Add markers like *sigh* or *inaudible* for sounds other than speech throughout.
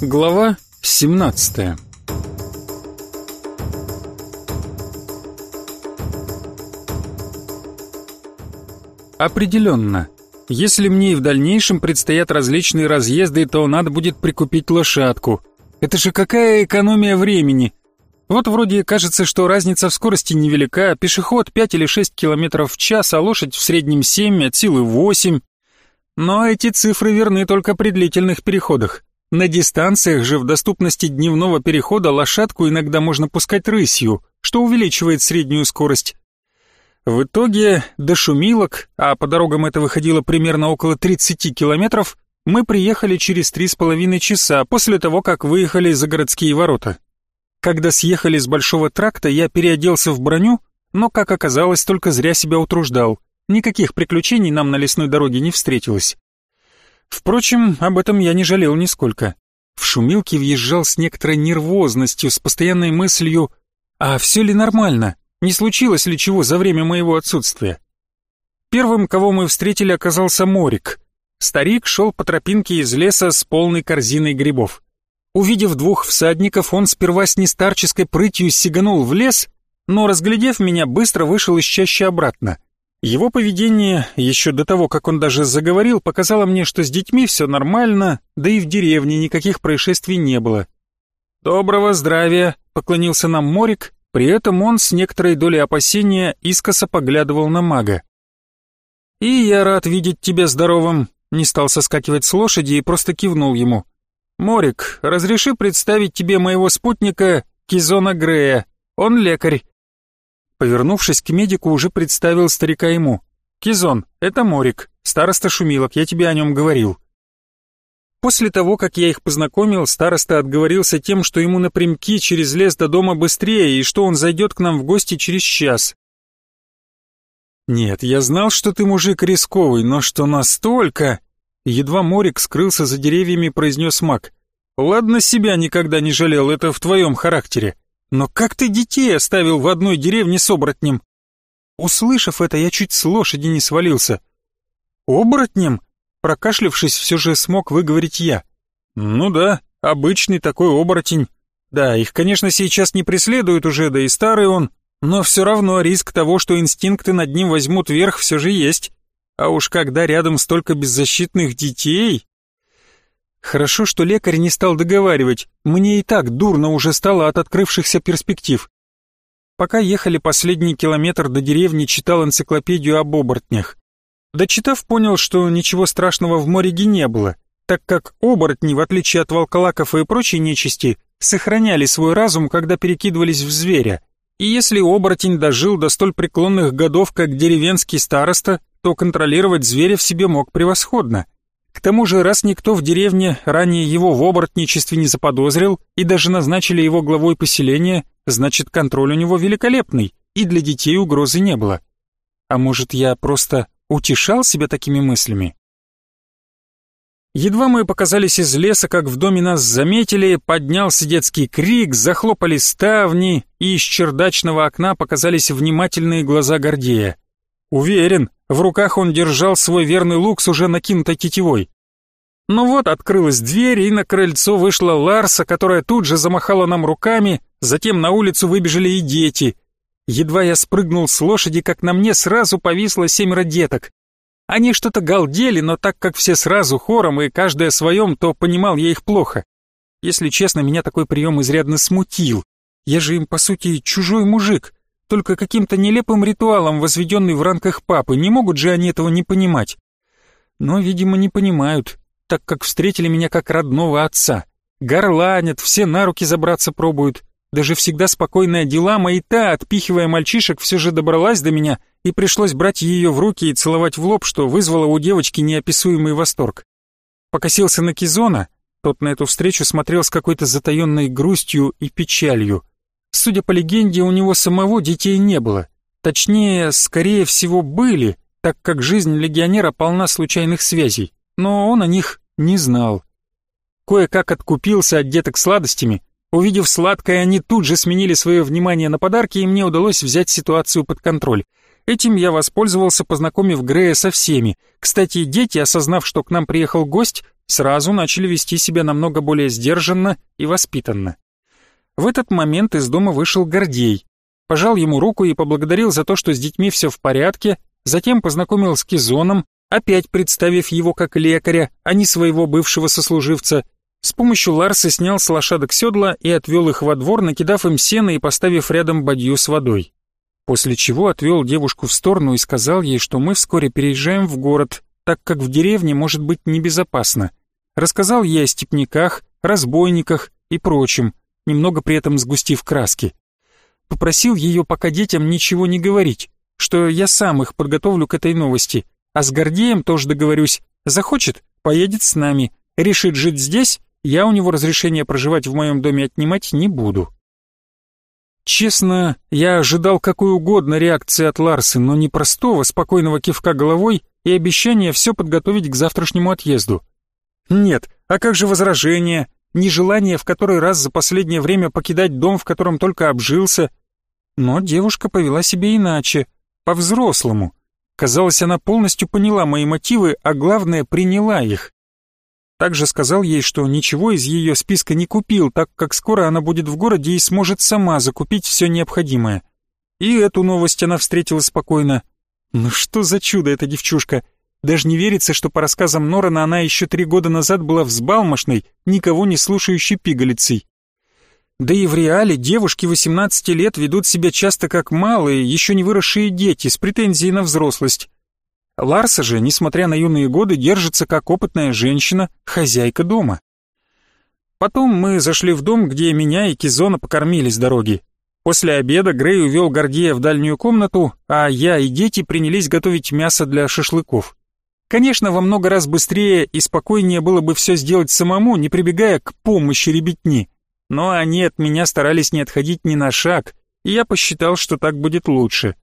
Глава 17 Определенно. Если мне и в дальнейшем предстоят различные разъезды, то надо будет прикупить лошадку. Это же какая экономия времени. Вот вроде кажется, что разница в скорости невелика, пешеход 5 или 6 км в час, а лошадь в среднем 7, от силы 8. Но эти цифры верны только при длительных переходах. На дистанциях же в доступности дневного перехода лошадку иногда можно пускать рысью, что увеличивает среднюю скорость. В итоге до Шумилок, а по дорогам это выходило примерно около 30 километров, мы приехали через три с половиной часа после того, как выехали за городские ворота. Когда съехали с большого тракта, я переоделся в броню, но, как оказалось, только зря себя утруждал. Никаких приключений нам на лесной дороге не встретилось. Впрочем, об этом я не жалел нисколько. В шумилке въезжал с некоторой нервозностью, с постоянной мыслью «А все ли нормально? Не случилось ли чего за время моего отсутствия?» Первым, кого мы встретили, оказался Морик. Старик шел по тропинке из леса с полной корзиной грибов. Увидев двух всадников, он сперва с нестарческой прытью сиганул в лес, но, разглядев меня, быстро вышел из чаще обратно. Его поведение, еще до того, как он даже заговорил, показало мне, что с детьми все нормально, да и в деревне никаких происшествий не было. «Доброго здравия!» — поклонился нам Морик, при этом он с некоторой долей опасения искоса поглядывал на мага. «И я рад видеть тебя здоровым», — не стал соскакивать с лошади и просто кивнул ему. «Морик, разреши представить тебе моего спутника Кизона Грея. Он лекарь, Повернувшись к медику, уже представил старика ему. «Кизон, это Морик, староста Шумилок, я тебе о нем говорил». После того, как я их познакомил, староста отговорился тем, что ему напрямки через лес до дома быстрее и что он зайдет к нам в гости через час. «Нет, я знал, что ты мужик рисковый, но что настолько...» Едва Морик скрылся за деревьями, произнес маг. «Ладно, себя никогда не жалел, это в твоем характере. Но как ты детей оставил в одной деревне с оборотнем? Услышав это, я чуть с лошади не свалился. Оборотнем? Прокашлявшись, все же смог выговорить я. Ну да, обычный такой оборотень. Да, их, конечно, сейчас не преследуют уже, да и старый он, но все равно риск того, что инстинкты над ним возьмут верх, все же есть. А уж когда рядом столько беззащитных детей... Хорошо, что лекарь не стал договаривать, мне и так дурно уже стало от открывшихся перспектив. Пока ехали последний километр до деревни, читал энциклопедию об оборотнях. Дочитав, понял, что ничего страшного в Мориге не было, так как оборотни, в отличие от волколаков и прочей нечисти, сохраняли свой разум, когда перекидывались в зверя. И если оборотень дожил до столь преклонных годов, как деревенский староста, то контролировать зверя в себе мог превосходно. К тому же, раз никто в деревне ранее его в оборотничестве не заподозрил и даже назначили его главой поселения, значит контроль у него великолепный, и для детей угрозы не было. А может, я просто утешал себя такими мыслями? Едва мы показались из леса, как в доме нас заметили, поднялся детский крик, захлопали ставни, и из чердачного окна показались внимательные глаза Гордея. Уверен, в руках он держал свой верный лук с уже накинутой тетивой. Ну вот, открылась дверь, и на крыльцо вышла Ларса, которая тут же замахала нам руками, затем на улицу выбежали и дети. Едва я спрыгнул с лошади, как на мне сразу повисло семеро деток. Они что-то галдели, но так как все сразу хором и каждый о своем, то понимал я их плохо. Если честно, меня такой прием изрядно смутил. Я же им, по сути, чужой мужик только каким-то нелепым ритуалом, возведенный в рамках папы, не могут же они этого не понимать. Но, видимо, не понимают, так как встретили меня как родного отца. Горланят, все на руки забраться пробуют. Даже всегда спокойная Дилама и та, отпихивая мальчишек, все же добралась до меня, и пришлось брать ее в руки и целовать в лоб, что вызвало у девочки неописуемый восторг. Покосился на Кизона, тот на эту встречу смотрел с какой-то затаенной грустью и печалью. Судя по легенде, у него самого детей не было. Точнее, скорее всего, были, так как жизнь легионера полна случайных связей, но он о них не знал. Кое-как откупился от деток сладостями. Увидев сладкое, они тут же сменили свое внимание на подарки, и мне удалось взять ситуацию под контроль. Этим я воспользовался, познакомив Грея со всеми. Кстати, дети, осознав, что к нам приехал гость, сразу начали вести себя намного более сдержанно и воспитанно. В этот момент из дома вышел Гордей, пожал ему руку и поблагодарил за то, что с детьми все в порядке, затем познакомил с Кизоном, опять представив его как лекаря, а не своего бывшего сослуживца. С помощью Ларса снял с лошадок седла и отвел их во двор, накидав им сено и поставив рядом бадью с водой. После чего отвел девушку в сторону и сказал ей, что мы вскоре переезжаем в город, так как в деревне может быть небезопасно. Рассказал ей о степняках, разбойниках и прочем, немного при этом сгустив краски. Попросил ее пока детям ничего не говорить, что я сам их подготовлю к этой новости, а с Гордеем тоже договорюсь. Захочет, поедет с нами. Решит жить здесь, я у него разрешение проживать в моем доме отнимать не буду. Честно, я ожидал какой угодно реакции от Ларсы, но не простого, спокойного кивка головой и обещания все подготовить к завтрашнему отъезду. Нет, а как же возражения, нежелание в который раз за последнее время покидать дом, в котором только обжился? Но девушка повела себя иначе, по-взрослому. Казалось, она полностью поняла мои мотивы, а главное, приняла их. Также сказал ей, что ничего из ее списка не купил, так как скоро она будет в городе и сможет сама закупить все необходимое. И эту новость она встретила спокойно. Ну что за чудо эта девчушка? Даже не верится, что по рассказам Норана она еще три года назад была взбалмошной, никого не слушающей пигалицей. Да и в реале девушки 18 лет ведут себя часто как малые, еще не выросшие дети, с претензией на взрослость. Ларса же, несмотря на юные годы, держится как опытная женщина, хозяйка дома. Потом мы зашли в дом, где меня и Кизона покормили с дороги. После обеда Грей увел Гордея в дальнюю комнату, а я и дети принялись готовить мясо для шашлыков. Конечно, во много раз быстрее и спокойнее было бы все сделать самому, не прибегая к помощи ребятни но они от меня старались не отходить ни на шаг, и я посчитал, что так будет лучше.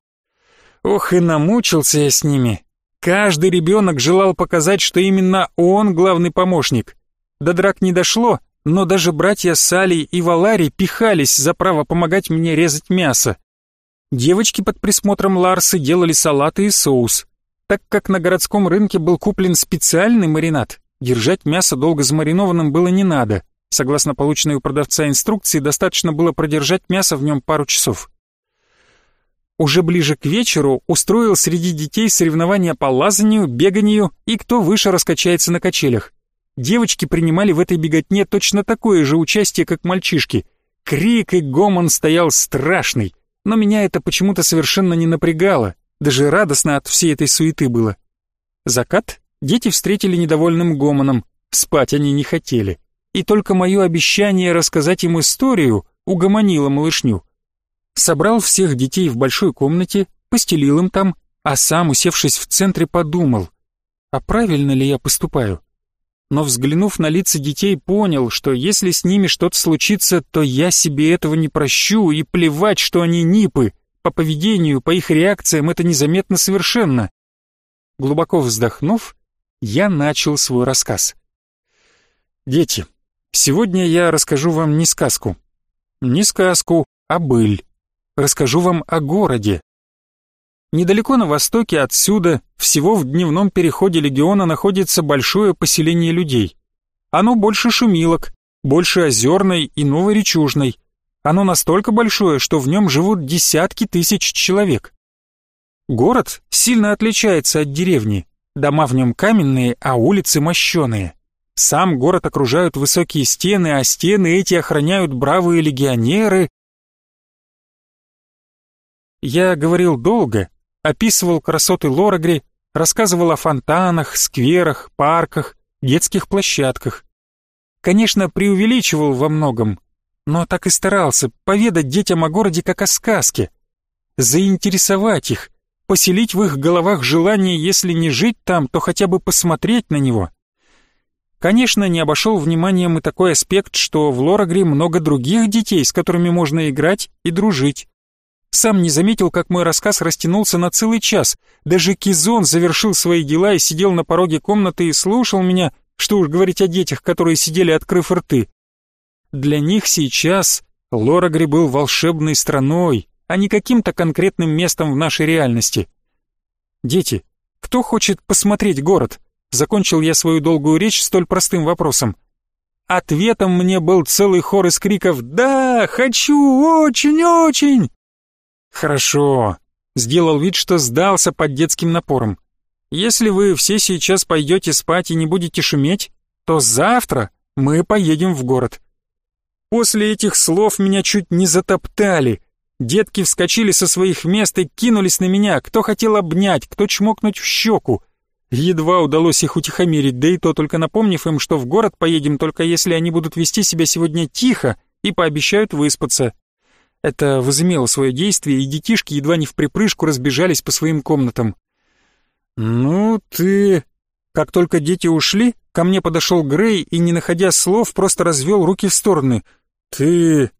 Ох, и намучился я с ними. Каждый ребенок желал показать, что именно он главный помощник. До драк не дошло, но даже братья Сали и Валари пихались за право помогать мне резать мясо. Девочки под присмотром Ларсы делали салаты и соус. Так как на городском рынке был куплен специальный маринад, держать мясо долго замаринованным было не надо — Согласно полученной у продавца инструкции, достаточно было продержать мясо в нем пару часов. Уже ближе к вечеру устроил среди детей соревнования по лазанию, беганию и кто выше раскачается на качелях. Девочки принимали в этой беготне точно такое же участие, как мальчишки. Крик и гомон стоял страшный, но меня это почему-то совершенно не напрягало, даже радостно от всей этой суеты было. Закат дети встретили недовольным гомоном, спать они не хотели и только мое обещание рассказать им историю угомонило малышню. Собрал всех детей в большой комнате, постелил им там, а сам, усевшись в центре, подумал, а правильно ли я поступаю? Но взглянув на лица детей, понял, что если с ними что-то случится, то я себе этого не прощу, и плевать, что они нипы, по поведению, по их реакциям это незаметно совершенно. Глубоко вздохнув, я начал свой рассказ. «Дети, Сегодня я расскажу вам не сказку. Не сказку, а быль. Расскажу вам о городе. Недалеко на востоке отсюда, всего в дневном переходе легиона находится большое поселение людей. Оно больше шумилок, больше озерной и новоречужной. Оно настолько большое, что в нем живут десятки тысяч человек. Город сильно отличается от деревни. Дома в нем каменные, а улицы мощеные. Сам город окружают высокие стены, а стены эти охраняют бравые легионеры. Я говорил долго, описывал красоты Лорагри, рассказывал о фонтанах, скверах, парках, детских площадках. Конечно, преувеличивал во многом, но так и старался поведать детям о городе как о сказке, заинтересовать их, поселить в их головах желание, если не жить там, то хотя бы посмотреть на него. Конечно, не обошел вниманием и такой аспект, что в Лорагре много других детей, с которыми можно играть и дружить. Сам не заметил, как мой рассказ растянулся на целый час. Даже Кизон завершил свои дела и сидел на пороге комнаты и слушал меня, что уж говорить о детях, которые сидели, открыв рты. Для них сейчас Лорагри был волшебной страной, а не каким-то конкретным местом в нашей реальности. «Дети, кто хочет посмотреть город?» Закончил я свою долгую речь столь простым вопросом. Ответом мне был целый хор из криков «Да, хочу, очень-очень!» «Хорошо», — сделал вид, что сдался под детским напором. «Если вы все сейчас пойдете спать и не будете шуметь, то завтра мы поедем в город». После этих слов меня чуть не затоптали. Детки вскочили со своих мест и кинулись на меня, кто хотел обнять, кто чмокнуть в щеку. Едва удалось их утихомирить, да и то только напомнив им, что в город поедем только если они будут вести себя сегодня тихо и пообещают выспаться. Это возымело свое действие, и детишки едва не в припрыжку разбежались по своим комнатам. «Ну ты...» Как только дети ушли, ко мне подошел Грей и, не находя слов, просто развел руки в стороны. «Ты...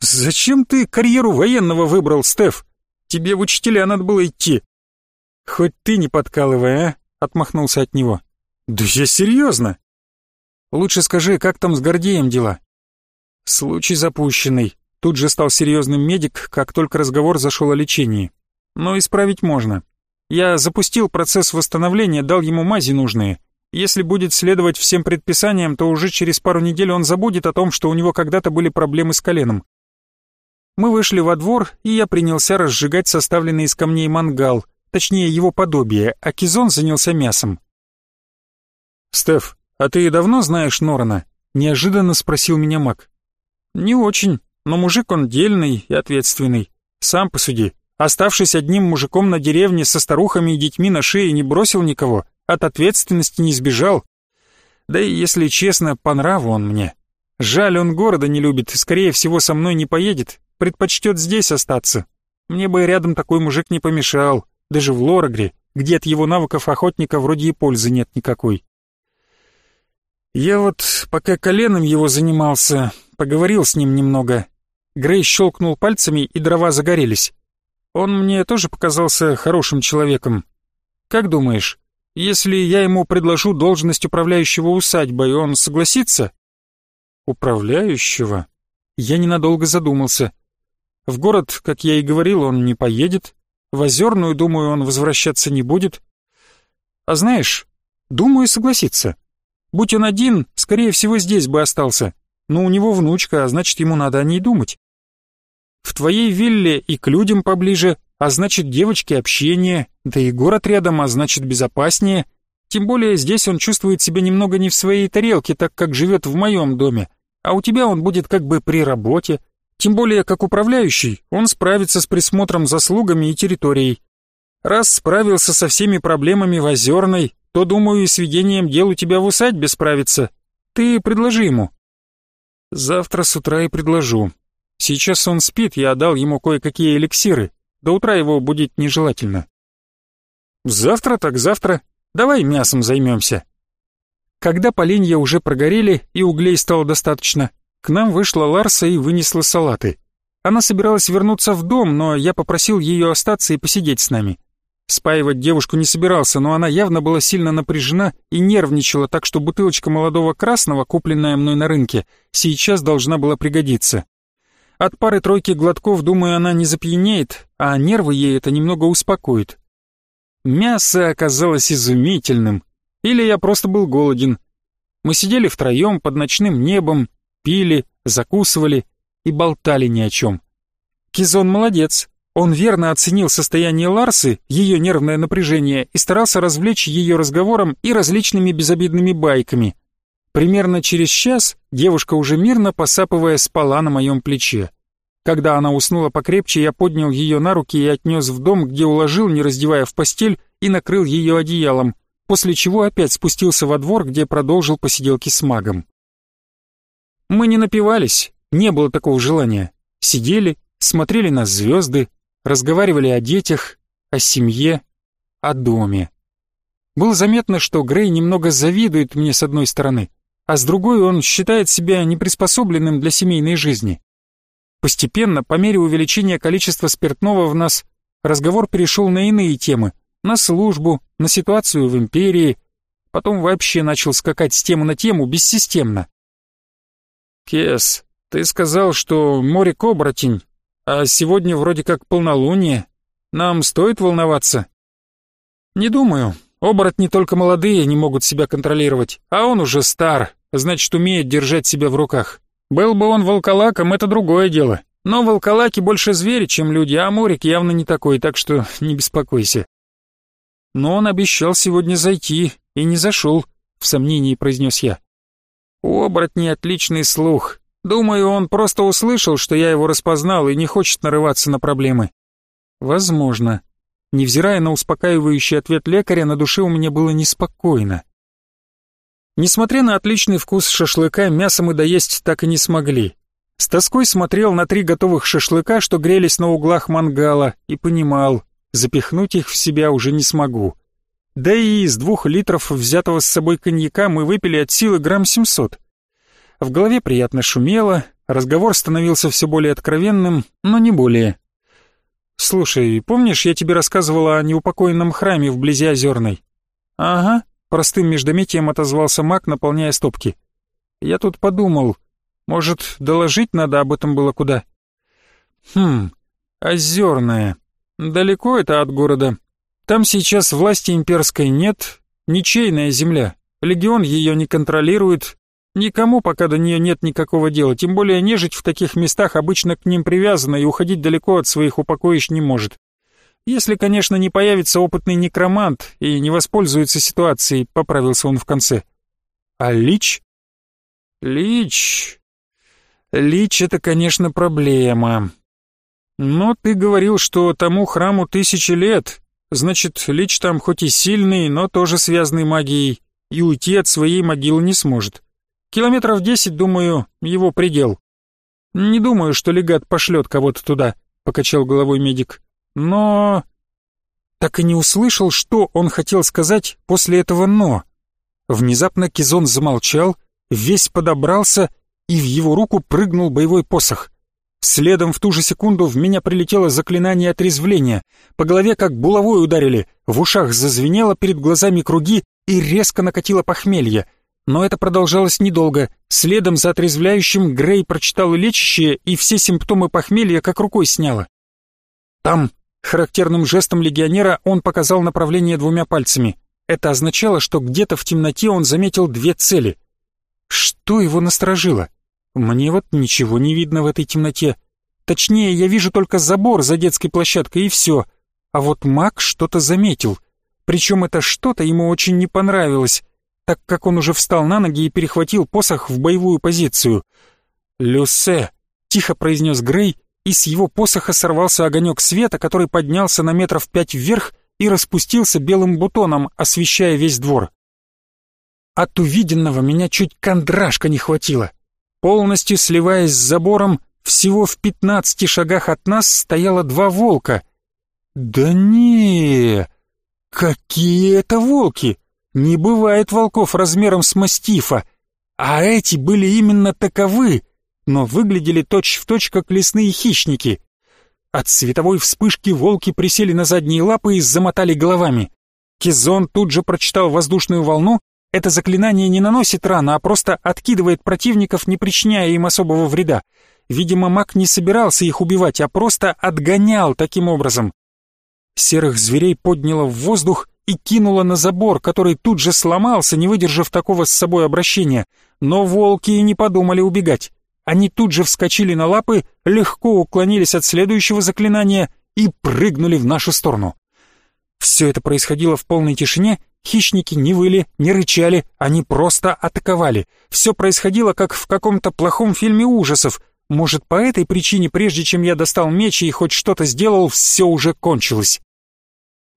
Зачем ты карьеру военного выбрал, Стеф? Тебе в учителя надо было идти». «Хоть ты не подкалывай, а?» — отмахнулся от него. «Да я серьезно!» «Лучше скажи, как там с Гордеем дела?» «Случай запущенный. Тут же стал серьезным медик, как только разговор зашел о лечении. Но исправить можно. Я запустил процесс восстановления, дал ему мази нужные. Если будет следовать всем предписаниям, то уже через пару недель он забудет о том, что у него когда-то были проблемы с коленом. Мы вышли во двор, и я принялся разжигать составленный из камней мангал, точнее его подобие, а Кизон занялся мясом. «Стеф, а ты давно знаешь Норана?» — неожиданно спросил меня Мак. «Не очень, но мужик он дельный и ответственный. Сам посуди, оставшись одним мужиком на деревне со старухами и детьми на шее, не бросил никого, от ответственности не сбежал. Да и, если честно, по нраву он мне. Жаль, он города не любит, скорее всего, со мной не поедет, предпочтет здесь остаться. Мне бы рядом такой мужик не помешал, даже в Лорагре, где от его навыков охотника вроде и пользы нет никакой. Я вот, пока коленом его занимался, поговорил с ним немного. Грей щелкнул пальцами, и дрова загорелись. Он мне тоже показался хорошим человеком. Как думаешь, если я ему предложу должность управляющего усадьбой, он согласится? Управляющего? Я ненадолго задумался. В город, как я и говорил, он не поедет. В Озерную, думаю, он возвращаться не будет. А знаешь, думаю, согласится. Будь он один, скорее всего, здесь бы остался. Но у него внучка, а значит, ему надо о ней думать. В твоей вилле и к людям поближе, а значит, девочки общение, да и город рядом, а значит, безопаснее. Тем более здесь он чувствует себя немного не в своей тарелке, так как живет в моем доме. А у тебя он будет как бы при работе, тем более, как управляющий, он справится с присмотром за слугами и территорией. Раз справился со всеми проблемами в Озерной, то, думаю, и с ведением дел у тебя в усадьбе справится. Ты предложи ему». «Завтра с утра и предложу. Сейчас он спит, я отдал ему кое-какие эликсиры. До утра его будет нежелательно». «Завтра так завтра. Давай мясом займемся». Когда поленья уже прогорели и углей стало достаточно, к нам вышла Ларса и вынесла салаты. Она собиралась вернуться в дом, но я попросил ее остаться и посидеть с нами. Спаивать девушку не собирался, но она явно была сильно напряжена и нервничала, так что бутылочка молодого красного, купленная мной на рынке, сейчас должна была пригодиться. От пары-тройки глотков, думаю, она не запьянеет, а нервы ей это немного успокоит. Мясо оказалось изумительным. Или я просто был голоден. Мы сидели втроем под ночным небом, пили, закусывали и болтали ни о чем. Кизон молодец. Он верно оценил состояние Ларсы, ее нервное напряжение и старался развлечь ее разговором и различными безобидными байками. Примерно через час девушка уже мирно посапывая спала на моем плече. Когда она уснула покрепче, я поднял ее на руки и отнес в дом, где уложил, не раздевая в постель, и накрыл ее одеялом, после чего опять спустился во двор, где продолжил посиделки с магом. Мы не напивались, не было такого желания. Сидели, смотрели на звезды, разговаривали о детях, о семье, о доме. Было заметно, что Грей немного завидует мне с одной стороны, а с другой он считает себя неприспособленным для семейной жизни. Постепенно, по мере увеличения количества спиртного в нас, разговор перешел на иные темы, на службу, на ситуацию в империи, потом вообще начал скакать с темы на тему бессистемно. «Кес, ты сказал, что море оборотень, а сегодня вроде как полнолуние. Нам стоит волноваться?» «Не думаю. Оборотни только молодые не могут себя контролировать, а он уже стар, значит, умеет держать себя в руках. Был бы он волколаком, это другое дело. Но волколаки больше звери, чем люди, а Морик явно не такой, так что *laughs* не беспокойся. Но он обещал сегодня зайти и не зашел, в сомнении произнес я. У оборотней отличный слух. Думаю, он просто услышал, что я его распознал и не хочет нарываться на проблемы. Возможно. Невзирая на успокаивающий ответ лекаря, на душе у меня было неспокойно. Несмотря на отличный вкус шашлыка, мясо мы доесть так и не смогли. С тоской смотрел на три готовых шашлыка, что грелись на углах мангала, и понимал, запихнуть их в себя уже не смогу. Да и из двух литров взятого с собой коньяка мы выпили от силы грамм семьсот. В голове приятно шумело, разговор становился все более откровенным, но не более. «Слушай, помнишь, я тебе рассказывала о неупокоенном храме вблизи Озерной?» «Ага», — простым междометием отозвался маг, наполняя стопки. «Я тут подумал, может, доложить надо об этом было куда?» «Хм, Озерная. Далеко это от города. Там сейчас власти имперской нет, ничейная земля. Легион ее не контролирует, Никому пока до нее нет никакого дела, тем более нежить в таких местах обычно к ним привязана и уходить далеко от своих упокоищ не может. Если, конечно, не появится опытный некромант и не воспользуется ситуацией, поправился он в конце. А Лич? Лич... Лич — это, конечно, проблема. Но ты говорил, что тому храму тысячи лет. Значит, Лич там хоть и сильный, но тоже связанный магией, и уйти от своей могилы не сможет. Километров десять, думаю, его предел. Не думаю, что легат пошлет кого-то туда, покачал головой медик. Но... Так и не услышал, что он хотел сказать после этого «но». Внезапно Кизон замолчал, весь подобрался, и в его руку прыгнул боевой посох. Следом в ту же секунду в меня прилетело заклинание отрезвления. По голове как булавой ударили, в ушах зазвенело, перед глазами круги и резко накатило похмелье — но это продолжалось недолго. Следом за отрезвляющим Грей прочитал лечащее, и все симптомы похмелья как рукой сняло. «Там!» — характерным жестом легионера он показал направление двумя пальцами. Это означало, что где-то в темноте он заметил две цели. Что его насторожило? Мне вот ничего не видно в этой темноте. Точнее, я вижу только забор за детской площадкой и все. А вот маг что-то заметил. Причем это что-то ему очень не понравилось так как он уже встал на ноги и перехватил посох в боевую позицию. «Люсе», — тихо произнес Грей, и с его посоха сорвался огонек света, который поднялся на метров пять вверх и распустился белым бутоном, освещая весь двор. От увиденного меня чуть кондрашка не хватило. Полностью сливаясь с забором, всего в пятнадцати шагах от нас стояло два волка. «Да не, какие это волки!» Не бывает волков размером с мастифа, а эти были именно таковы, но выглядели точь-в-точь, точь, как лесные хищники. От световой вспышки волки присели на задние лапы и замотали головами. Кизон тут же прочитал воздушную волну. Это заклинание не наносит рана, а просто откидывает противников, не причиняя им особого вреда. Видимо, маг не собирался их убивать, а просто отгонял таким образом. Серых зверей подняло в воздух, и кинула на забор, который тут же сломался, не выдержав такого с собой обращения. Но волки и не подумали убегать. Они тут же вскочили на лапы, легко уклонились от следующего заклинания и прыгнули в нашу сторону. Все это происходило в полной тишине, хищники не выли, не рычали, они просто атаковали. Все происходило как в каком-то плохом фильме ужасов. Может, по этой причине, прежде чем я достал меч и хоть что-то сделал, все уже кончилось.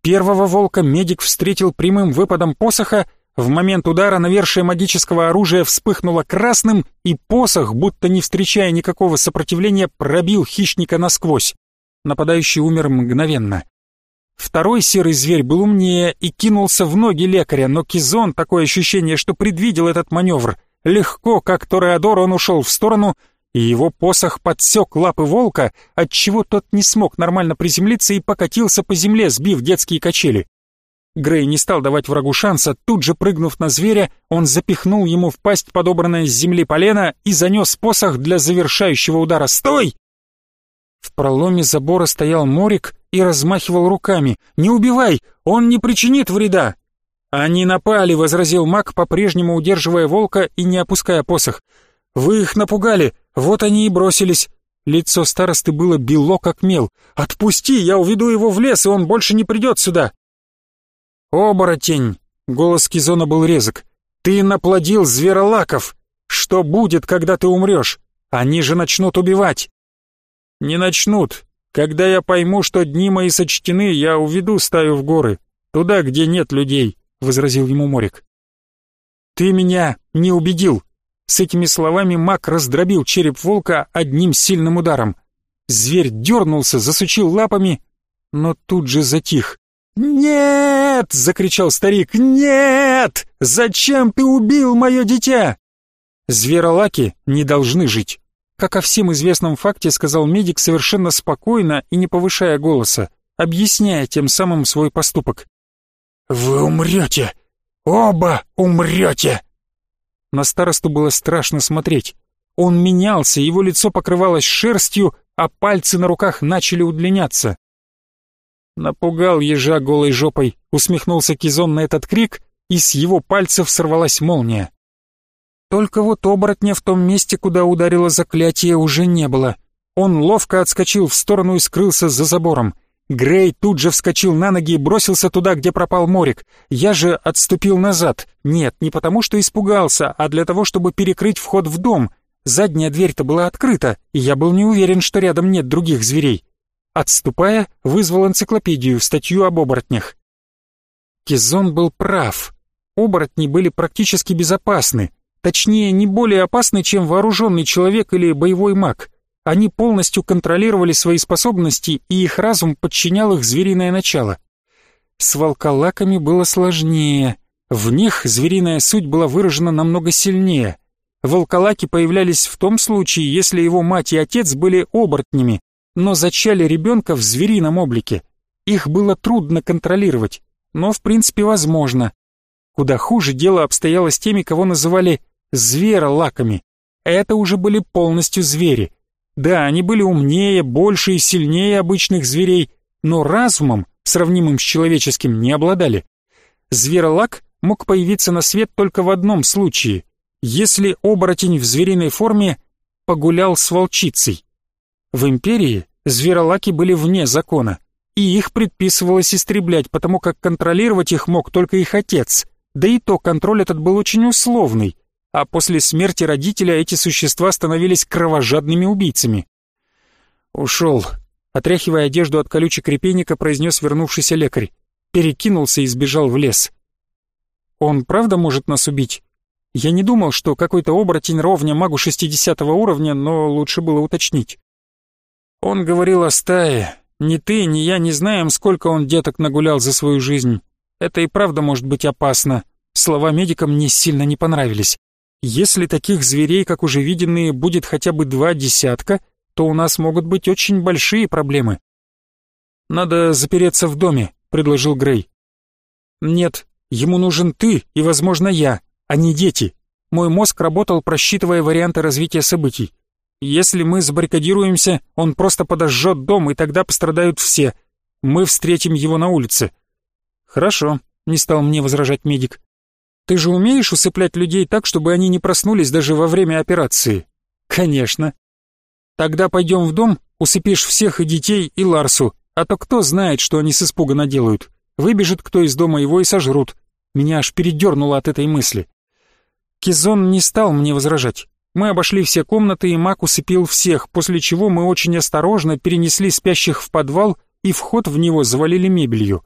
Первого волка медик встретил прямым выпадом посоха, в момент удара навершие магического оружия вспыхнуло красным, и посох, будто не встречая никакого сопротивления, пробил хищника насквозь. Нападающий умер мгновенно. Второй серый зверь был умнее и кинулся в ноги лекаря, но Кизон, такое ощущение, что предвидел этот маневр. Легко, как Тореадор, он ушел в сторону, и его посох подсек лапы волка, отчего тот не смог нормально приземлиться и покатился по земле, сбив детские качели. Грей не стал давать врагу шанса, тут же прыгнув на зверя, он запихнул ему в пасть подобранное с земли полено и занес посох для завершающего удара. «Стой!» В проломе забора стоял Морик и размахивал руками. «Не убивай! Он не причинит вреда!» «Они напали», — возразил маг, по-прежнему удерживая волка и не опуская посох. «Вы их напугали, вот они и бросились». Лицо старосты было бело, как мел. «Отпусти, я уведу его в лес, и он больше не придет сюда!» «Оборотень!» — голос Кизона был резок. «Ты наплодил зверолаков! Что будет, когда ты умрешь? Они же начнут убивать!» «Не начнут. Когда я пойму, что дни мои сочтены, я уведу стаю в горы, туда, где нет людей», — возразил ему Морик. «Ты меня не убедил!» С этими словами маг раздробил череп волка одним сильным ударом. Зверь дернулся, засучил лапами, но тут же затих. «Нет!» — закричал старик. «Нет! Зачем ты убил мое дитя?» Зверолаки не должны жить. Как о всем известном факте сказал медик совершенно спокойно и не повышая голоса, объясняя тем самым свой поступок. «Вы умрете! Оба умрете!» На старосту было страшно смотреть. Он менялся, его лицо покрывалось шерстью, а пальцы на руках начали удлиняться. Напугал ежа голой жопой, усмехнулся Кизон на этот крик, и с его пальцев сорвалась молния. Только вот оборотня в том месте, куда ударило заклятие, уже не было. Он ловко отскочил в сторону и скрылся за забором. Грей тут же вскочил на ноги и бросился туда, где пропал Морик. Я же отступил назад. Нет, не потому что испугался, а для того, чтобы перекрыть вход в дом. Задняя дверь-то была открыта, и я был не уверен, что рядом нет других зверей. Отступая, вызвал энциклопедию, статью об оборотнях. Кизон был прав. Оборотни были практически безопасны. Точнее, не более опасны, чем вооруженный человек или боевой маг. Они полностью контролировали свои способности, и их разум подчинял их звериное начало. С волколаками было сложнее. В них звериная суть была выражена намного сильнее. Волколаки появлялись в том случае, если его мать и отец были оборотнями, но зачали ребенка в зверином облике. Их было трудно контролировать, но в принципе возможно. Куда хуже дело обстояло с теми, кого называли зверолаками. Это уже были полностью звери. Да, они были умнее, больше и сильнее обычных зверей, но разумом, сравнимым с человеческим, не обладали. Зверолак мог появиться на свет только в одном случае, если оборотень в звериной форме погулял с волчицей. В империи зверолаки были вне закона, и их предписывалось истреблять, потому как контролировать их мог только их отец, да и то контроль этот был очень условный, а после смерти родителя эти существа становились кровожадными убийцами. «Ушел», — отряхивая одежду от колючек репейника, произнес вернувшийся лекарь. Перекинулся и сбежал в лес. «Он правда может нас убить?» Я не думал, что какой-то оборотень ровня магу 60 уровня, но лучше было уточнить. Он говорил о стае. Ни ты, ни я не знаем, сколько он деток нагулял за свою жизнь. Это и правда может быть опасно. Слова медика мне сильно не понравились. Если таких зверей, как уже виденные, будет хотя бы два десятка, то у нас могут быть очень большие проблемы. Надо запереться в доме, предложил Грей. Нет, ему нужен ты и, возможно, я, а не дети. Мой мозг работал, просчитывая варианты развития событий. Если мы забаррикадируемся, он просто подожжет дом, и тогда пострадают все. Мы встретим его на улице. Хорошо, не стал мне возражать медик. Ты же умеешь усыплять людей так, чтобы они не проснулись даже во время операции? Конечно. Тогда пойдем в дом, усыпишь всех и детей, и Ларсу, а то кто знает, что они с испуга наделают. Выбежит кто из дома его и сожрут. Меня аж передернуло от этой мысли. Кизон не стал мне возражать. Мы обошли все комнаты, и Мак усыпил всех, после чего мы очень осторожно перенесли спящих в подвал и вход в него завалили мебелью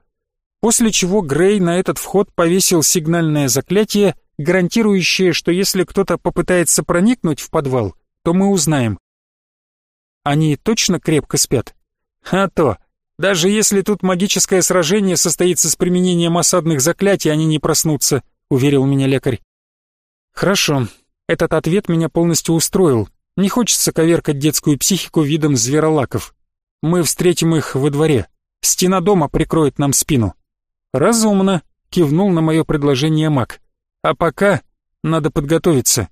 после чего Грей на этот вход повесил сигнальное заклятие, гарантирующее, что если кто-то попытается проникнуть в подвал, то мы узнаем. Они точно крепко спят? А то, даже если тут магическое сражение состоится с применением осадных заклятий, они не проснутся, уверил меня лекарь. Хорошо, этот ответ меня полностью устроил. Не хочется коверкать детскую психику видом зверолаков. Мы встретим их во дворе. Стена дома прикроет нам спину. «Разумно», — кивнул на мое предложение маг. «А пока надо подготовиться».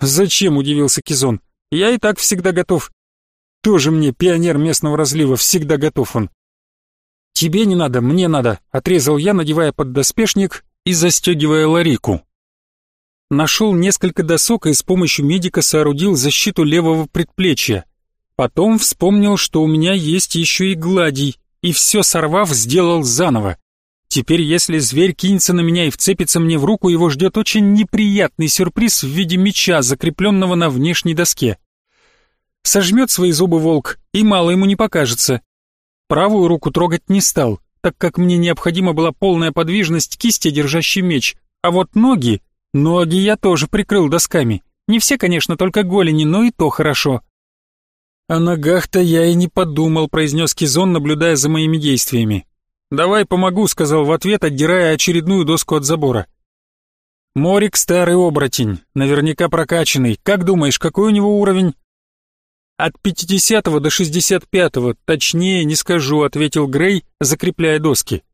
«Зачем?» — удивился Кизон. «Я и так всегда готов». «Тоже мне пионер местного разлива, всегда готов он». «Тебе не надо, мне надо», — отрезал я, надевая поддоспешник и застегивая ларику. Нашел несколько досок и с помощью медика соорудил защиту левого предплечья. Потом вспомнил, что у меня есть еще и гладий, и все сорвав, сделал заново. Теперь, если зверь кинется на меня и вцепится мне в руку, его ждет очень неприятный сюрприз в виде меча, закрепленного на внешней доске. Сожмет свои зубы волк, и мало ему не покажется. Правую руку трогать не стал, так как мне необходима была полная подвижность кисти, держащей меч, а вот ноги... Ноги я тоже прикрыл досками. Не все, конечно, только голени, но и то хорошо. «О ногах-то я и не подумал», — произнес Кизон, наблюдая за моими действиями. «Давай помогу», — сказал в ответ, отдирая очередную доску от забора. «Морик старый оборотень, наверняка прокачанный. Как думаешь, какой у него уровень?» «От 50 до 65, точнее не скажу», — ответил Грей, закрепляя доски.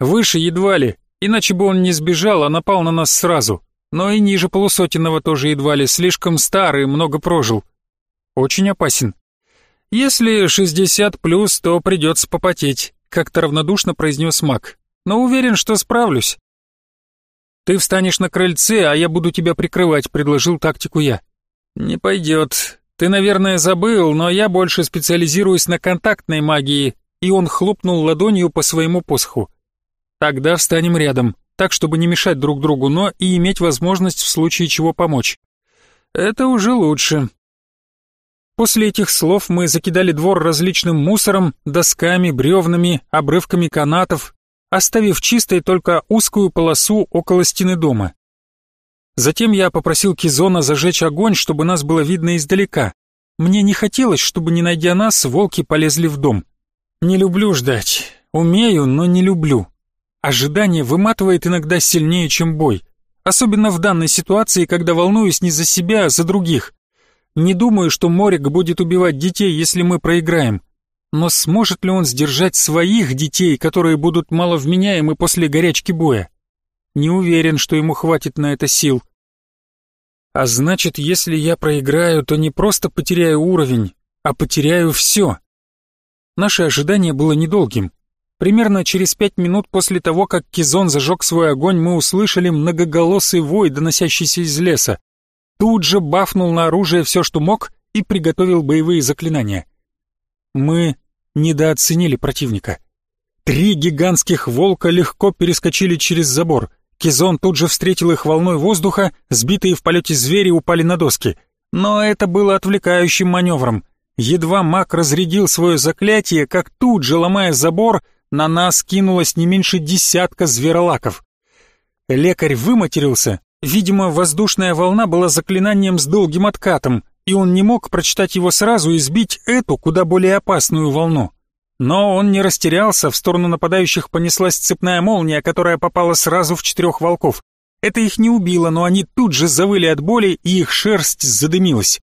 «Выше едва ли, иначе бы он не сбежал, а напал на нас сразу. Но и ниже полусотенного тоже едва ли, слишком старый, много прожил. Очень опасен. Если 60 плюс, то придется попотеть как-то равнодушно произнес маг. «Но уверен, что справлюсь». «Ты встанешь на крыльце, а я буду тебя прикрывать», — предложил тактику я. «Не пойдет. Ты, наверное, забыл, но я больше специализируюсь на контактной магии», и он хлопнул ладонью по своему посоху. «Тогда встанем рядом, так, чтобы не мешать друг другу, но и иметь возможность в случае чего помочь». «Это уже лучше. После этих слов мы закидали двор различным мусором, досками, бревнами, обрывками канатов, оставив чистой только узкую полосу около стены дома. Затем я попросил Кизона зажечь огонь, чтобы нас было видно издалека. Мне не хотелось, чтобы, не найдя нас, волки полезли в дом. Не люблю ждать. Умею, но не люблю. Ожидание выматывает иногда сильнее, чем бой. Особенно в данной ситуации, когда волнуюсь не за себя, а за других. Не думаю, что Морик будет убивать детей, если мы проиграем. Но сможет ли он сдержать своих детей, которые будут маловменяемы после горячки боя? Не уверен, что ему хватит на это сил. А значит, если я проиграю, то не просто потеряю уровень, а потеряю все. Наше ожидание было недолгим. Примерно через пять минут после того, как Кизон зажег свой огонь, мы услышали многоголосый вой, доносящийся из леса тут же бафнул на оружие все, что мог, и приготовил боевые заклинания. Мы недооценили противника. Три гигантских волка легко перескочили через забор. Кизон тут же встретил их волной воздуха, сбитые в полете звери упали на доски. Но это было отвлекающим маневром. Едва маг разрядил свое заклятие, как тут же, ломая забор, на нас кинулось не меньше десятка зверолаков. Лекарь выматерился, Видимо, воздушная волна была заклинанием с долгим откатом, и он не мог прочитать его сразу и сбить эту, куда более опасную волну. Но он не растерялся, в сторону нападающих понеслась цепная молния, которая попала сразу в четырех волков. Это их не убило, но они тут же завыли от боли, и их шерсть задымилась.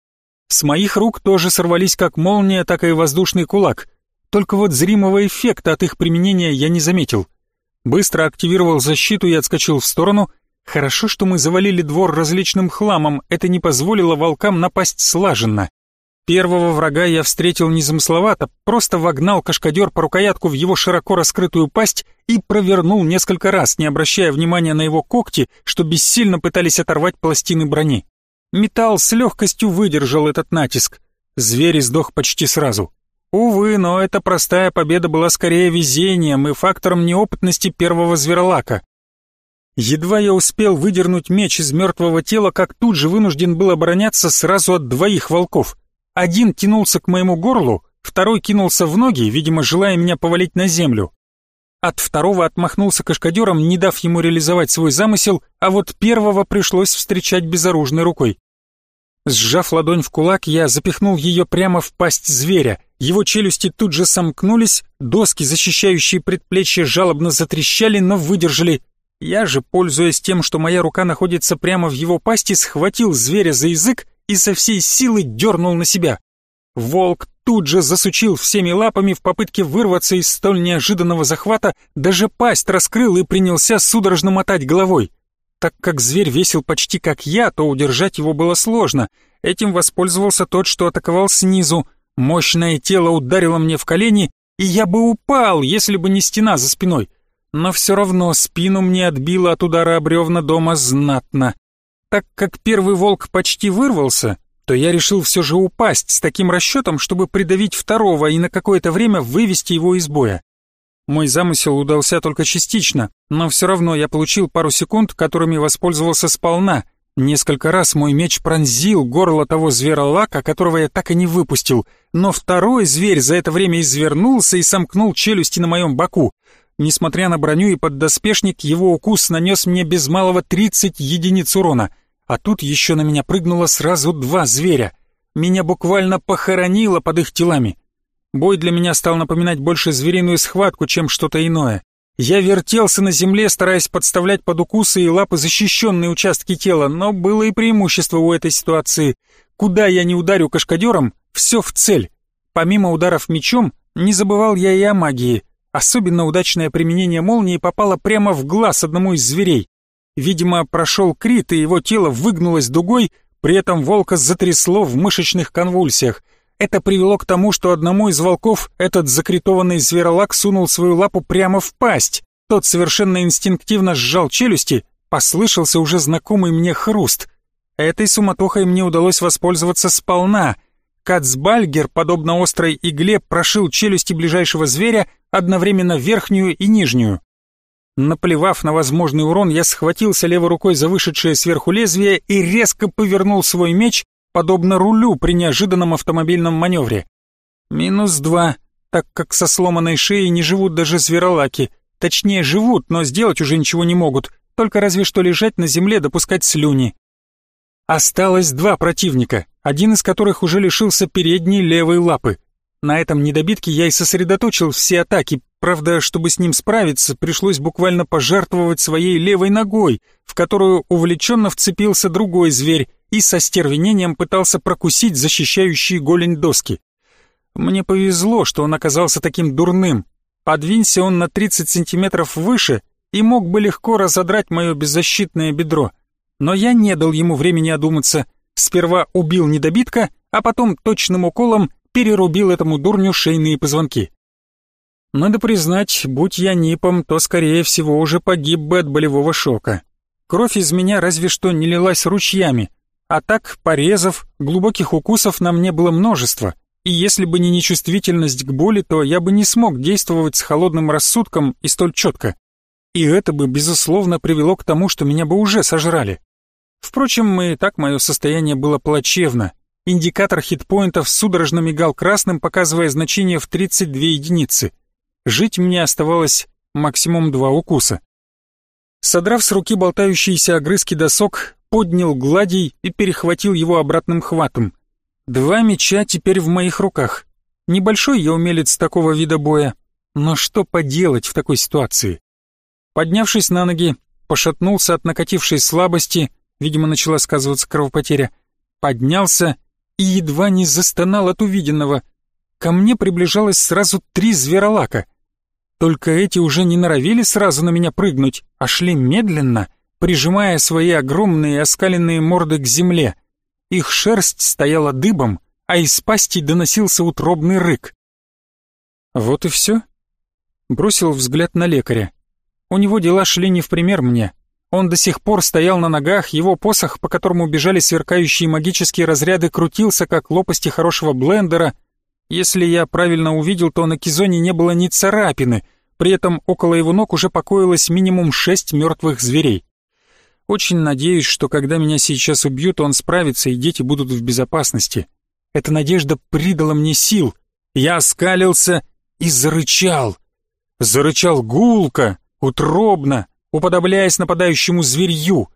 С моих рук тоже сорвались как молния, так и воздушный кулак. Только вот зримого эффекта от их применения я не заметил. Быстро активировал защиту и отскочил в сторону — Хорошо, что мы завалили двор различным хламом, это не позволило волкам напасть слаженно. Первого врага я встретил незамысловато, просто вогнал кашкадер по рукоятку в его широко раскрытую пасть и провернул несколько раз, не обращая внимания на его когти, что бессильно пытались оторвать пластины брони. Металл с легкостью выдержал этот натиск. Зверь издох почти сразу. Увы, но эта простая победа была скорее везением и фактором неопытности первого зверолака. Едва я успел выдернуть меч из мертвого тела, как тут же вынужден был обороняться сразу от двоих волков. Один тянулся к моему горлу, второй кинулся в ноги, видимо, желая меня повалить на землю. От второго отмахнулся кашкадером, не дав ему реализовать свой замысел, а вот первого пришлось встречать безоружной рукой. Сжав ладонь в кулак, я запихнул ее прямо в пасть зверя. Его челюсти тут же сомкнулись, доски, защищающие предплечье, жалобно затрещали, но выдержали, я же, пользуясь тем, что моя рука находится прямо в его пасти, схватил зверя за язык и со всей силы дернул на себя. Волк тут же засучил всеми лапами в попытке вырваться из столь неожиданного захвата, даже пасть раскрыл и принялся судорожно мотать головой. Так как зверь весил почти как я, то удержать его было сложно. Этим воспользовался тот, что атаковал снизу. Мощное тело ударило мне в колени, и я бы упал, если бы не стена за спиной но все равно спину мне отбило от удара об бревна дома знатно. Так как первый волк почти вырвался, то я решил все же упасть с таким расчетом, чтобы придавить второго и на какое-то время вывести его из боя. Мой замысел удался только частично, но все равно я получил пару секунд, которыми воспользовался сполна. Несколько раз мой меч пронзил горло того зверолака, которого я так и не выпустил, но второй зверь за это время извернулся и сомкнул челюсти на моем боку. Несмотря на броню и поддоспешник, его укус нанес мне без малого 30 единиц урона. А тут еще на меня прыгнуло сразу два зверя. Меня буквально похоронило под их телами. Бой для меня стал напоминать больше звериную схватку, чем что-то иное. Я вертелся на земле, стараясь подставлять под укусы и лапы защищенные участки тела, но было и преимущество у этой ситуации. Куда я не ударю кашкадером, все в цель. Помимо ударов мечом, не забывал я и о магии. Особенно удачное применение молнии попало прямо в глаз одному из зверей. Видимо, прошел крит, и его тело выгнулось дугой, при этом волка затрясло в мышечных конвульсиях. Это привело к тому, что одному из волков этот закритованный зверолак сунул свою лапу прямо в пасть. Тот совершенно инстинктивно сжал челюсти, послышался уже знакомый мне хруст. Этой суматохой мне удалось воспользоваться сполна. Кацбальгер, подобно острой игле, прошил челюсти ближайшего зверя, одновременно верхнюю и нижнюю. Наплевав на возможный урон, я схватился левой рукой за вышедшее сверху лезвие и резко повернул свой меч, подобно рулю при неожиданном автомобильном маневре. Минус два, так как со сломанной шеей не живут даже зверолаки. Точнее, живут, но сделать уже ничего не могут, только разве что лежать на земле, допускать слюни. Осталось два противника, один из которых уже лишился передней левой лапы. На этом недобитке я и сосредоточил все атаки, правда, чтобы с ним справиться, пришлось буквально пожертвовать своей левой ногой, в которую увлеченно вцепился другой зверь и со стервенением пытался прокусить защищающие голень доски. Мне повезло, что он оказался таким дурным. Подвинься он на 30 сантиметров выше и мог бы легко разодрать мое беззащитное бедро. Но я не дал ему времени одуматься. Сперва убил недобитка, а потом точным уколом перерубил этому дурню шейные позвонки. Надо признать, будь я Нипом, то, скорее всего, уже погиб бы от болевого шока. Кровь из меня разве что не лилась ручьями, а так порезов, глубоких укусов на мне было множество, и если бы не нечувствительность к боли, то я бы не смог действовать с холодным рассудком и столь четко. И это бы, безусловно, привело к тому, что меня бы уже сожрали. Впрочем, и так мое состояние было плачевно. Индикатор хитпоинтов судорожно мигал красным, показывая значение в 32 единицы. Жить мне оставалось максимум два укуса. Содрав с руки болтающиеся огрызки досок, поднял гладий и перехватил его обратным хватом. Два меча теперь в моих руках. Небольшой я умелец такого вида боя, но что поделать в такой ситуации? Поднявшись на ноги, пошатнулся от накатившей слабости, видимо, начала сказываться кровопотеря, поднялся и едва не застонал от увиденного. Ко мне приближалось сразу три зверолака. Только эти уже не норовили сразу на меня прыгнуть, а шли медленно, прижимая свои огромные оскаленные морды к земле. Их шерсть стояла дыбом, а из пасти доносился утробный рык. Вот и все. Бросил взгляд на лекаря. У него дела шли не в пример мне. Он до сих пор стоял на ногах, его посох, по которому бежали сверкающие магические разряды, крутился, как лопасти хорошего блендера. Если я правильно увидел, то на Кизоне не было ни царапины, при этом около его ног уже покоилось минимум шесть мертвых зверей. Очень надеюсь, что когда меня сейчас убьют, он справится и дети будут в безопасности. Эта надежда придала мне сил. Я оскалился и зарычал. Зарычал гулко, утробно, уподобляясь нападающему зверью.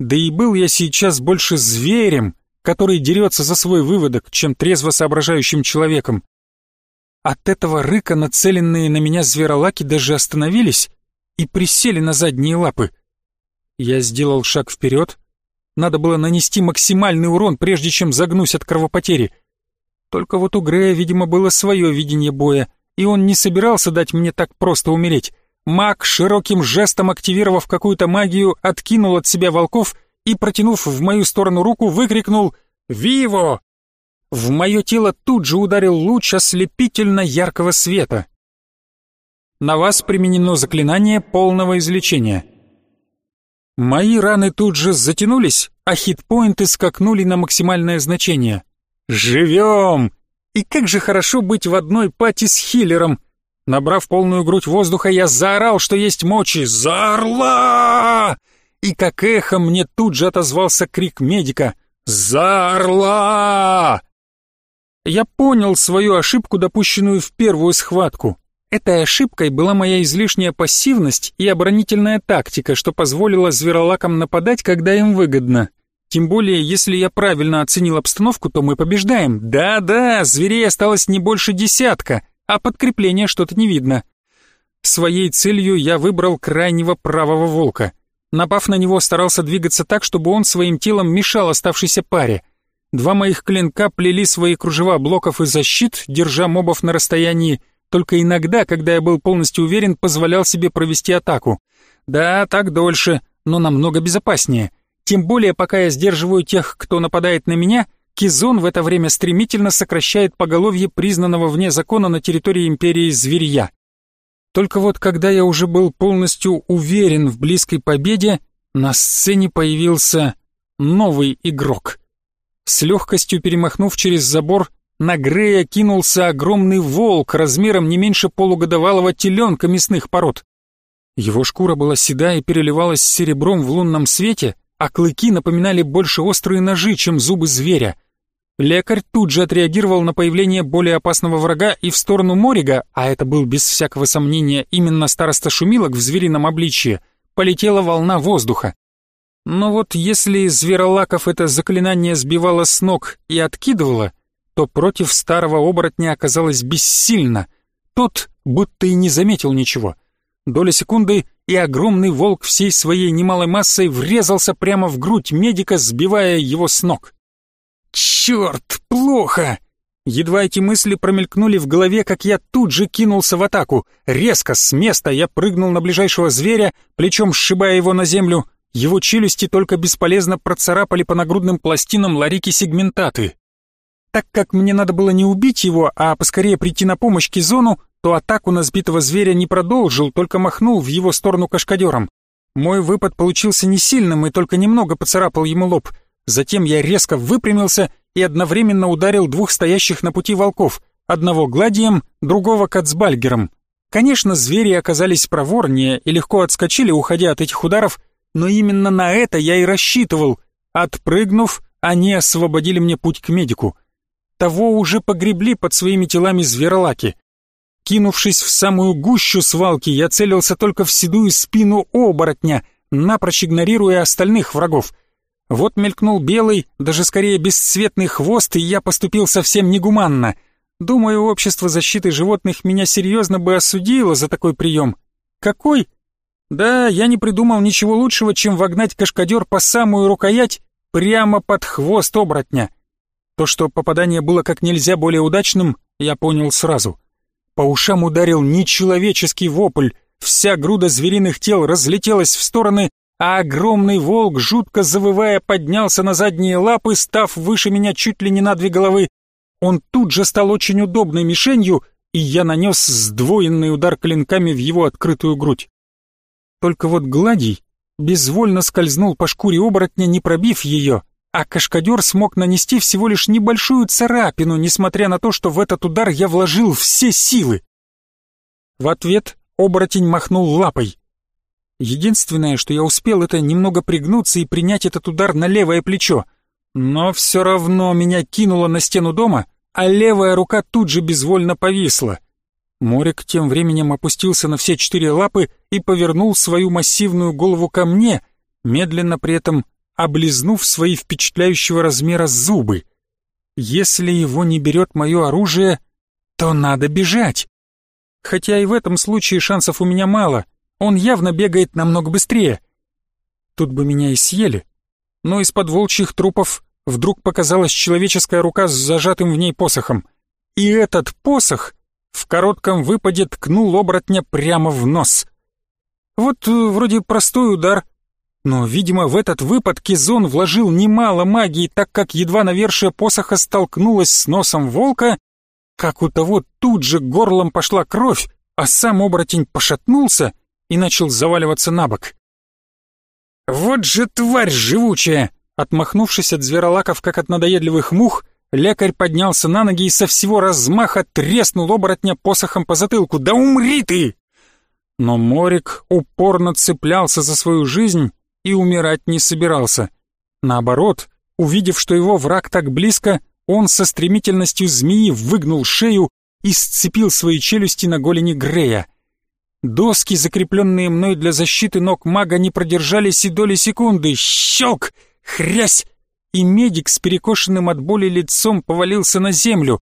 Да и был я сейчас больше зверем, который дерется за свой выводок, чем трезво соображающим человеком. От этого рыка нацеленные на меня зверолаки даже остановились и присели на задние лапы. Я сделал шаг вперед. Надо было нанести максимальный урон, прежде чем загнусь от кровопотери. Только вот у Грея, видимо, было свое видение боя, и он не собирался дать мне так просто умереть. Маг, широким жестом активировав какую-то магию, откинул от себя волков и, протянув в мою сторону руку, выкрикнул «Виво!». В мое тело тут же ударил луч ослепительно яркого света. На вас применено заклинание полного излечения. Мои раны тут же затянулись, а хитпоинты скакнули на максимальное значение. Живем! И как же хорошо быть в одной пати с хиллером. Набрав полную грудь воздуха, я заорал, что есть мочи. «За орла!» И как эхо мне тут же отозвался крик медика. «За орла!» Я понял свою ошибку, допущенную в первую схватку. Этой ошибкой была моя излишняя пассивность и оборонительная тактика, что позволило зверолакам нападать, когда им выгодно. Тем более, если я правильно оценил обстановку, то мы побеждаем. Да-да, зверей осталось не больше десятка, а подкрепления что-то не видно. Своей целью я выбрал крайнего правого волка. Напав на него, старался двигаться так, чтобы он своим телом мешал оставшейся паре. Два моих клинка плели свои кружева блоков и защит, держа мобов на расстоянии, только иногда, когда я был полностью уверен, позволял себе провести атаку. Да, так дольше, но намного безопаснее. Тем более, пока я сдерживаю тех, кто нападает на меня, Кизон в это время стремительно сокращает поголовье признанного вне закона на территории империи зверья. Только вот когда я уже был полностью уверен в близкой победе, на сцене появился новый игрок. С легкостью перемахнув через забор, на Грея кинулся огромный волк размером не меньше полугодовалого теленка мясных пород. Его шкура была седая и переливалась серебром в лунном свете, а клыки напоминали больше острые ножи, чем зубы зверя. Лекарь тут же отреагировал на появление более опасного врага и в сторону Морига, а это был без всякого сомнения именно староста Шумилок в зверином обличье, полетела волна воздуха. Но вот если зверолаков это заклинание сбивало с ног и откидывало, то против старого оборотня оказалось бессильно. Тот будто и не заметил ничего. Доля секунды, и огромный волк всей своей немалой массой врезался прямо в грудь медика, сбивая его с ног. «Черт, плохо!» Едва эти мысли промелькнули в голове, как я тут же кинулся в атаку. Резко, с места, я прыгнул на ближайшего зверя, плечом сшибая его на землю. Его челюсти только бесполезно процарапали по нагрудным пластинам ларики сегментаты. Так как мне надо было не убить его, а поскорее прийти на помощь Кизону, то атаку на сбитого зверя не продолжил, только махнул в его сторону кашкадером. Мой выпад получился не сильным и только немного поцарапал ему лоб. Затем я резко выпрямился и одновременно ударил двух стоящих на пути волков, одного гладием, другого кацбальгером. Конечно, звери оказались проворнее и легко отскочили, уходя от этих ударов, но именно на это я и рассчитывал. Отпрыгнув, они освободили мне путь к медику того уже погребли под своими телами зверолаки. Кинувшись в самую гущу свалки, я целился только в седую спину оборотня, напрочь игнорируя остальных врагов. Вот мелькнул белый, даже скорее бесцветный хвост, и я поступил совсем негуманно. Думаю, общество защиты животных меня серьезно бы осудило за такой прием. Какой? Да, я не придумал ничего лучшего, чем вогнать кашкадер по самую рукоять прямо под хвост оборотня. То, что попадание было как нельзя более удачным, я понял сразу. По ушам ударил нечеловеческий вопль, вся груда звериных тел разлетелась в стороны, а огромный волк, жутко завывая, поднялся на задние лапы, став выше меня чуть ли не на две головы. Он тут же стал очень удобной мишенью, и я нанес сдвоенный удар клинками в его открытую грудь. Только вот гладий безвольно скользнул по шкуре оборотня, не пробив ее, а кашкадер смог нанести всего лишь небольшую царапину, несмотря на то, что в этот удар я вложил все силы. В ответ оборотень махнул лапой. Единственное, что я успел, это немного пригнуться и принять этот удар на левое плечо. Но все равно меня кинуло на стену дома, а левая рука тут же безвольно повисла. Морик тем временем опустился на все четыре лапы и повернул свою массивную голову ко мне, медленно при этом облизнув свои впечатляющего размера зубы. Если его не берет мое оружие, то надо бежать. Хотя и в этом случае шансов у меня мало, он явно бегает намного быстрее. Тут бы меня и съели. Но из-под волчьих трупов вдруг показалась человеческая рука с зажатым в ней посохом. И этот посох в коротком выпаде ткнул оборотня прямо в нос. Вот э, вроде простой удар, но, видимо, в этот выпад Кизон вложил немало магии, так как едва навершие посоха столкнулась с носом волка, как у того тут же горлом пошла кровь, а сам оборотень пошатнулся и начал заваливаться на бок. «Вот же тварь живучая!» Отмахнувшись от зверолаков, как от надоедливых мух, лекарь поднялся на ноги и со всего размаха треснул оборотня посохом по затылку. «Да умри ты!» Но Морик упорно цеплялся за свою жизнь и умирать не собирался. Наоборот, увидев, что его враг так близко, он со стремительностью змеи выгнул шею и сцепил свои челюсти на голени Грея. Доски, закрепленные мной для защиты ног мага, не продержались и доли секунды. Щелк! Хрясь! И медик с перекошенным от боли лицом повалился на землю.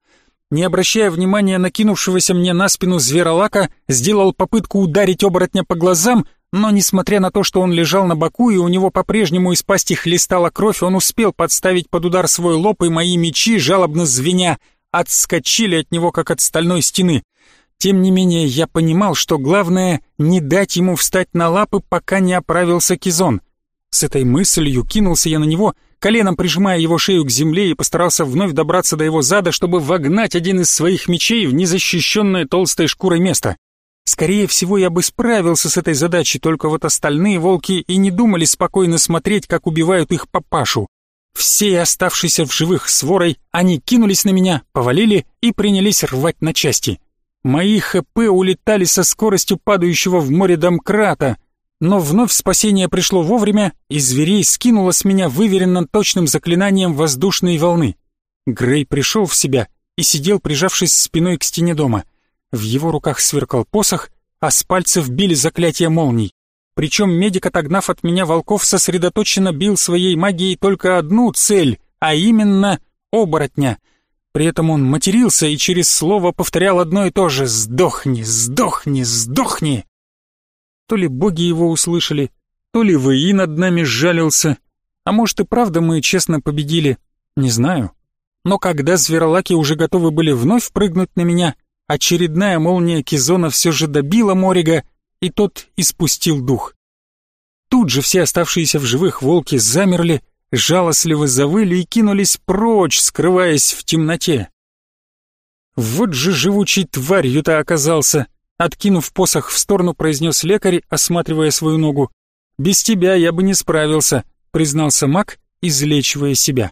Не обращая внимания на кинувшегося мне на спину зверолака, сделал попытку ударить оборотня по глазам, но несмотря на то, что он лежал на боку и у него по-прежнему из пасти хлестала кровь, он успел подставить под удар свой лоб, и мои мечи, жалобно звеня, отскочили от него, как от стальной стены. Тем не менее, я понимал, что главное — не дать ему встать на лапы, пока не оправился Кизон. С этой мыслью кинулся я на него, коленом прижимая его шею к земле и постарался вновь добраться до его зада, чтобы вогнать один из своих мечей в незащищенное толстой шкурой место. Скорее всего, я бы справился с этой задачей, только вот остальные волки и не думали спокойно смотреть, как убивают их папашу. Все оставшиеся в живых сворой, они кинулись на меня, повалили и принялись рвать на части. Мои ХП улетали со скоростью падающего в море домкрата, но вновь спасение пришло вовремя, и зверей скинуло с меня выверенным точным заклинанием воздушной волны. Грей пришел в себя и сидел, прижавшись спиной к стене дома. В его руках сверкал посох, а с пальцев били заклятия молний. Причем медик, отогнав от меня волков, сосредоточенно бил своей магией только одну цель, а именно оборотня. При этом он матерился и через слово повторял одно и то же «Сдохни! Сдохни! Сдохни!» То ли боги его услышали, то ли ВИ над нами сжалился. А может и правда мы честно победили, не знаю. Но когда зверолаки уже готовы были вновь прыгнуть на меня, очередная молния Кизона все же добила Морига, и тот испустил дух. Тут же все оставшиеся в живых волки замерли, жалостливо завыли и кинулись прочь, скрываясь в темноте. Вот же живучий тварью-то оказался, Откинув посох в сторону, произнес лекарь, осматривая свою ногу. «Без тебя я бы не справился», — признался маг, излечивая себя.